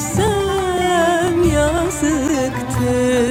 Ölsem yazıktır.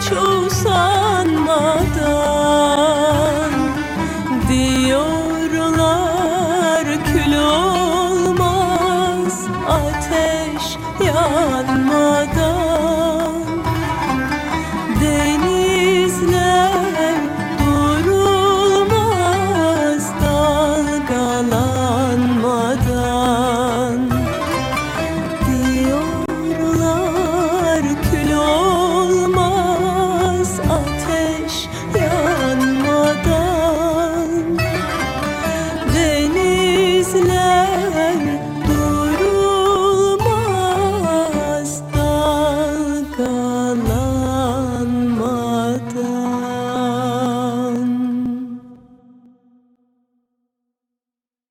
hiç usanmadan Diyorlar kül olmaz ateş yanmadan.